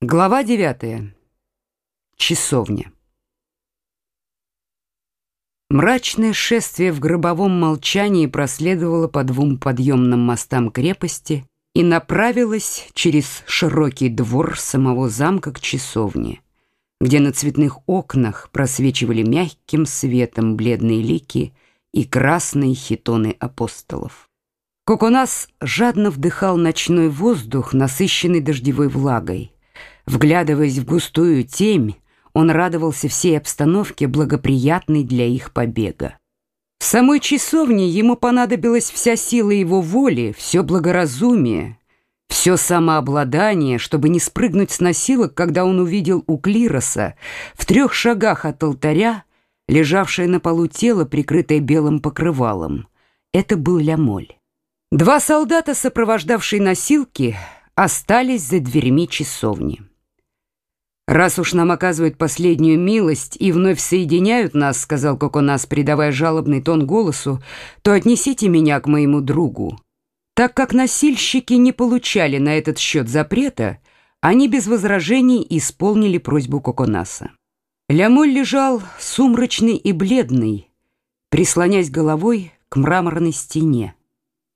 Глава девятая. Часовня. Мрачное шествие в гробовом молчании проследовало по двум подъемным мостам крепости и направилось через широкий двор самого замка к часовне, где на цветных окнах просвечивали мягким светом бледные лики и красные хитоны апостолов. Коконас жадно вдыхал ночной воздух, насыщенный дождевой влагой. Вглядываясь в густую темь, он радовался всей обстановке, благоприятной для их побега. В самой часовне ему понадобилась вся сила его воли, все благоразумие, все самообладание, чтобы не спрыгнуть с носилок, когда он увидел у клироса в трех шагах от алтаря лежавшее на полу тело, прикрытое белым покрывалом. Это был Лямоль. Два солдата, сопровождавшие носилки, остались за дверьми часовни. «Раз уж нам оказывают последнюю милость и вновь соединяют нас», — сказал Коконас, придавая жалобный тон голосу, «то отнесите меня к моему другу». Так как носильщики не получали на этот счет запрета, они без возражений исполнили просьбу Коконаса. Лямоль лежал сумрачный и бледный, прислонясь головой к мраморной стене.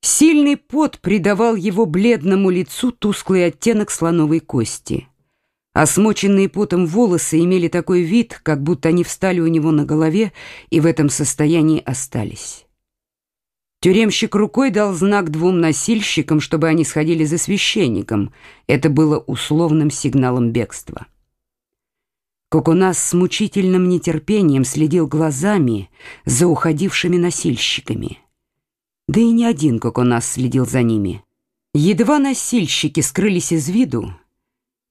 Сильный пот придавал его бледному лицу тусклый оттенок слоновой кости — а смоченные потом волосы имели такой вид, как будто они встали у него на голове и в этом состоянии остались. Тюремщик рукой дал знак двум носильщикам, чтобы они сходили за священником. Это было условным сигналом бегства. Кокунас с мучительным нетерпением следил глазами за уходившими носильщиками. Да и не один Кокунас следил за ними. Едва носильщики скрылись из виду,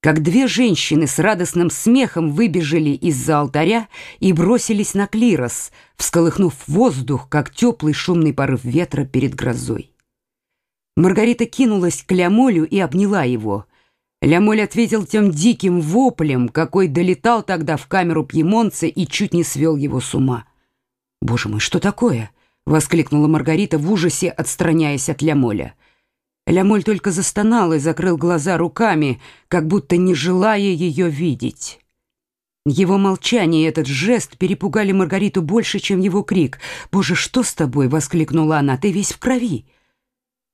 как две женщины с радостным смехом выбежали из-за алтаря и бросились на клирос, всколыхнув воздух, как теплый шумный порыв ветра перед грозой. Маргарита кинулась к Лямолю и обняла его. Лямоль ответил тем диким воплем, какой долетал тогда в камеру пьемонца и чуть не свел его с ума. «Боже мой, что такое?» — воскликнула Маргарита в ужасе, отстраняясь от Лямоля. Лямоль только застонал и закрыл глаза руками, как будто не желая ее видеть. Его молчание и этот жест перепугали Маргариту больше, чем его крик. «Боже, что с тобой?» — воскликнула она. «Ты весь в крови!»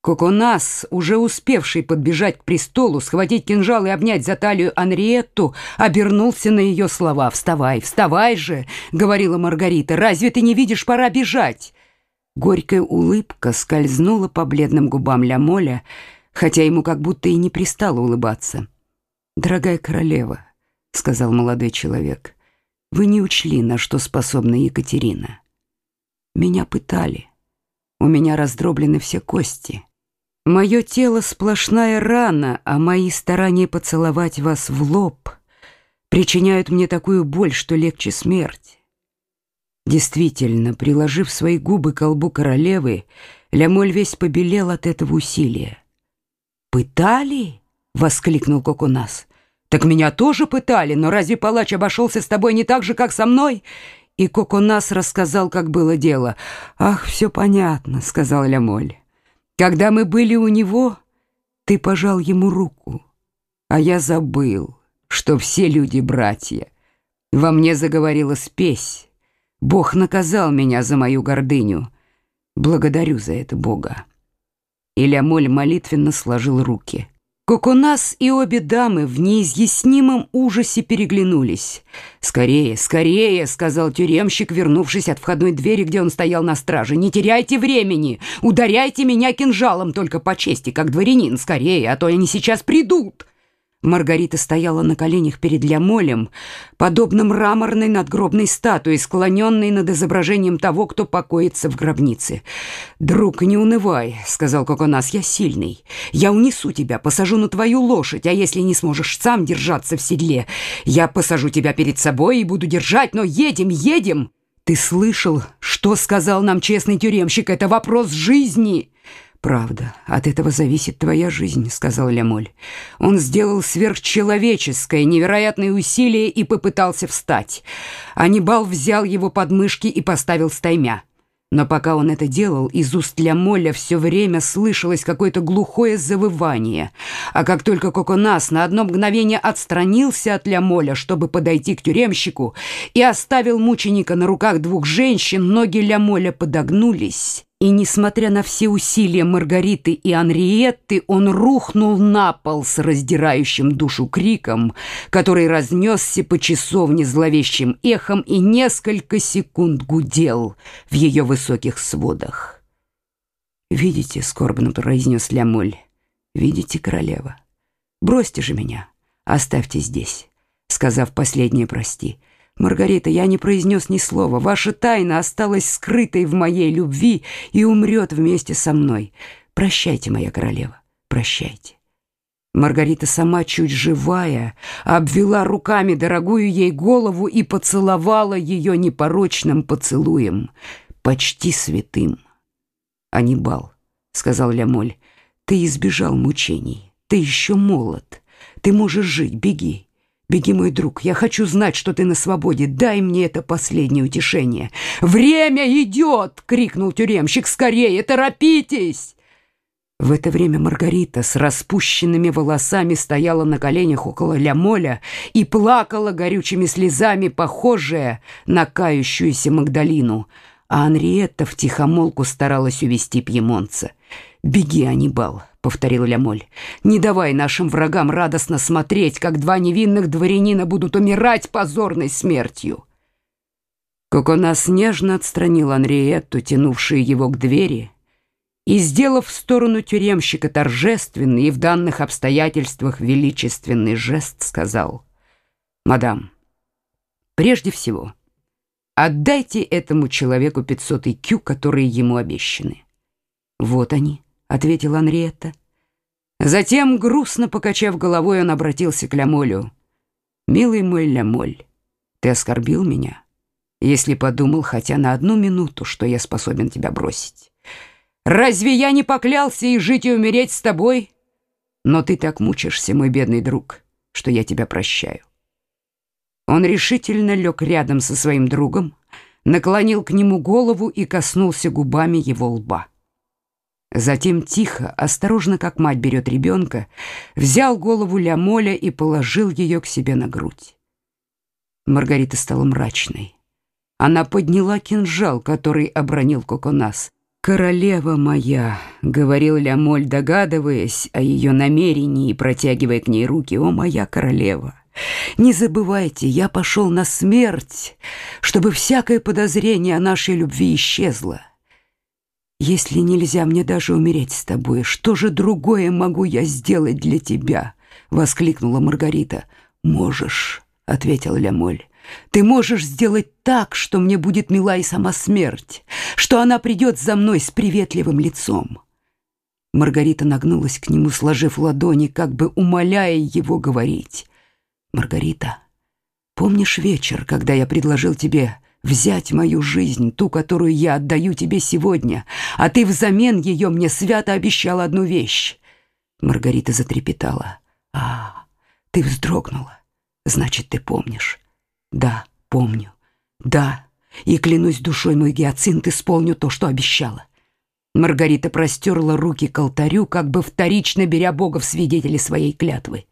Коконас, уже успевший подбежать к престолу, схватить кинжал и обнять за талию Анриетту, обернулся на ее слова. «Вставай, вставай же!» — говорила Маргарита. «Разве ты не видишь, пора бежать?» Горькая улыбка скользнула по бледным губам Лямоля, хотя ему как будто и не пристало улыбаться. «Дорогая королева», — сказал молодой человек, — «вы не учли, на что способна Екатерина. Меня пытали, у меня раздроблены все кости. Мое тело сплошная рана, а мои старания поцеловать вас в лоб причиняют мне такую боль, что легче смерть. Действительно, приложив свои губы к колбу королевы, Лямоль весь побелел от этого усилия. «Пытали?» — воскликнул Кокунас. «Так меня тоже пытали, но разве палач обошелся с тобой не так же, как со мной?» И Кокунас рассказал, как было дело. «Ах, все понятно», — сказал Лямоль. «Когда мы были у него, ты пожал ему руку, а я забыл, что все люди братья. Во мне заговорила спесь». Бог наказал меня за мою гордыню. Благодарю за это Бога. Илямоль молитвенно сложил руки. Коконас и обе дамы в неизъяснимом ужасе переглянулись. «Скорее, скорее!» — сказал тюремщик, вернувшись от входной двери, где он стоял на страже. «Не теряйте времени! Ударяйте меня кинжалом только по чести, как дворянин! Скорее, а то они сейчас придут!» Маргарита стояла на коленях перед Лямолем, подобно мраморной надгробной статуе, склоненной над изображением того, кто покоится в гробнице. «Друг, не унывай», — сказал Коконас, — «я сильный. Я унесу тебя, посажу на твою лошадь, а если не сможешь сам держаться в седле, я посажу тебя перед собой и буду держать, но едем, едем!» «Ты слышал, что сказал нам честный тюремщик? Это вопрос жизни!» «Правда, от этого зависит твоя жизнь», — сказал Лямоль. Он сделал сверхчеловеческое, невероятное усилие и попытался встать. Анибал взял его под мышки и поставил стаймя. Но пока он это делал, из уст Лямоля все время слышалось какое-то глухое завывание. А как только Коконас на одно мгновение отстранился от Лямоля, чтобы подойти к тюремщику, и оставил мученика на руках двух женщин, ноги Лямоля подогнулись, и, несмотря на все усилия Маргариты и Анриетты, он рухнул на пол с раздирающим душу криком, который разнесся по часовне зловещим эхом и несколько секунд гудел в ее высоких сводах. «Видите», — скорбно произнес Лямоль, — «видите, королева? Бросьте же меня, оставьте здесь», сказав последнее «прости». Маргарита, я не произнес ни слова. Ваша тайна осталась скрытой в моей любви и умрет вместе со мной. Прощайте, моя королева, прощайте. Маргарита сама чуть живая обвела руками дорогую ей голову и поцеловала ее непорочным поцелуем, почти святым. «Анибал», — сказал Лямоль, — «ты избежал мучений, ты еще молод, ты можешь жить, беги». Беги, мой друг, я хочу знать, что ты на свободе. Дай мне это последнее утешение. Время идет, крикнул тюремщик. Скорее, торопитесь. В это время Маргарита с распущенными волосами стояла на коленях около Лямоля и плакала горючими слезами, похожая на кающуюся Магдалину, а Анриетта втихомолку старалась увести пьемонца. «Беги, Анибал», — повторил Лямоль. «Не давай нашим врагам радостно смотреть, как два невинных дворянина будут умирать позорной смертью». Коконас нежно отстранил Анриетту, тянувшую его к двери, и, сделав в сторону тюремщика торжественный и в данных обстоятельствах величественный жест, сказал «Мадам, прежде всего, отдайте этому человеку 500 икю, которые ему обещаны». «Вот они», — ответила Анриетта. Затем, грустно покачав головой, он обратился к Лямолю. «Милый мой Лямоль, ты оскорбил меня, если подумал хотя на одну минуту, что я способен тебя бросить. Разве я не поклялся и жить и умереть с тобой? Но ты так мучишься, мой бедный друг, что я тебя прощаю». Он решительно лег рядом со своим другом, наклонил к нему голову и коснулся губами его лба. Затем тихо, осторожно, как мать берет ребенка, взял голову Лямоля и положил ее к себе на грудь. Маргарита стала мрачной. Она подняла кинжал, который обронил Коконас. «Королева моя», — говорил Лямоль, догадываясь о ее намерении и протягивая к ней руки, «О, моя королева! Не забывайте, я пошел на смерть, чтобы всякое подозрение о нашей любви исчезло. Если нельзя мне даже умереть с тобой, что же другое могу я сделать для тебя? воскликнула Маргарита. Можешь, ответил Лямоль. Ты можешь сделать так, что мне будет мила и сама смерть, что она придет за мной с приветливым лицом. Маргарита нагнулась к нему, сложив ладони, как бы умоляя его говорить. Маргарита, помнишь вечер, когда я предложил тебе взять мою жизнь, ту, которую я отдаю тебе сегодня, а ты взамен ее мне свято обещал одну вещь. Маргарита затрепетала. А, ты вздрогнула. Значит, ты помнишь. Да, помню. Да, и клянусь душой мой гиацинт, исполню то, что обещала. Маргарита простерла руки к алтарю, как бы вторично беря Бога в свидетели своей клятвы.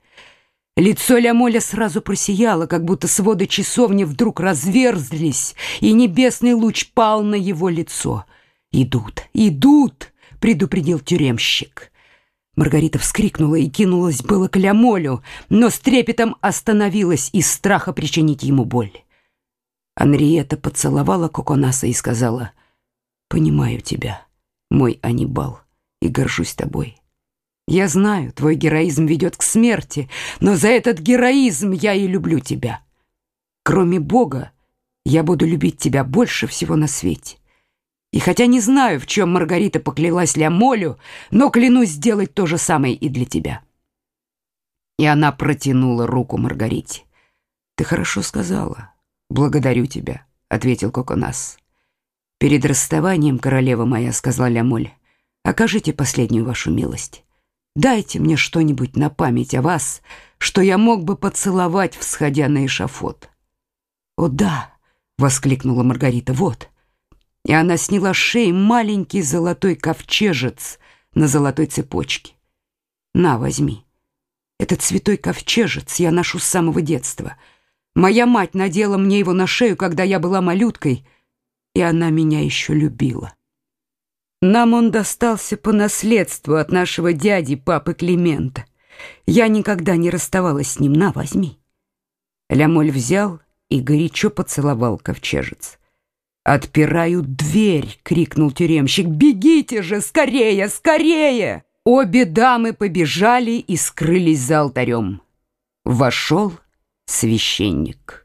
Лицо Лямоля сразу просияло, как будто своды часовни вдруг разверзлись, и небесный луч пал на его лицо. «Идут, идут!» — предупредил тюремщик. Маргарита вскрикнула и кинулась было к Лямолю, но с трепетом остановилась из страха причинить ему боль. Анриета поцеловала Коконаса и сказала, «Понимаю тебя, мой Анибал, и горжусь тобой». Я знаю, твой героизм ведет к смерти, но за этот героизм я и люблю тебя. Кроме Бога, я буду любить тебя больше всего на свете. И хотя не знаю, в чем Маргарита поклялась Лямолю, но клянусь сделать то же самое и для тебя. И она протянула руку Маргарите. Ты хорошо сказала. Благодарю тебя, ответил Коконас. Перед расставанием, королева моя, сказала Лямоль, окажите последнюю вашу милость. Дайте мне что-нибудь на память о вас, что я мог бы поцеловать, всходя на эшафот. О да, воскликнула Маргарита. Вот. и она сняла с шеи маленький золотой ковчежец на золотой цепочке. «На, возьми. Этот святой ковчежец я ношу с самого детства. Моя мать надела мне его на шею, когда я была малюткой, и она меня еще любила. Нам он достался по наследству от нашего дяди, папы Климента. Я никогда не расставалась с ним. На, возьми». Лямоль взял и горячо поцеловал ковчежец. «Отпираю дверь!» — крикнул тюремщик. «Бегите же! Скорее! Скорее!» Обе дамы побежали и скрылись за алтарем. Вошел священник.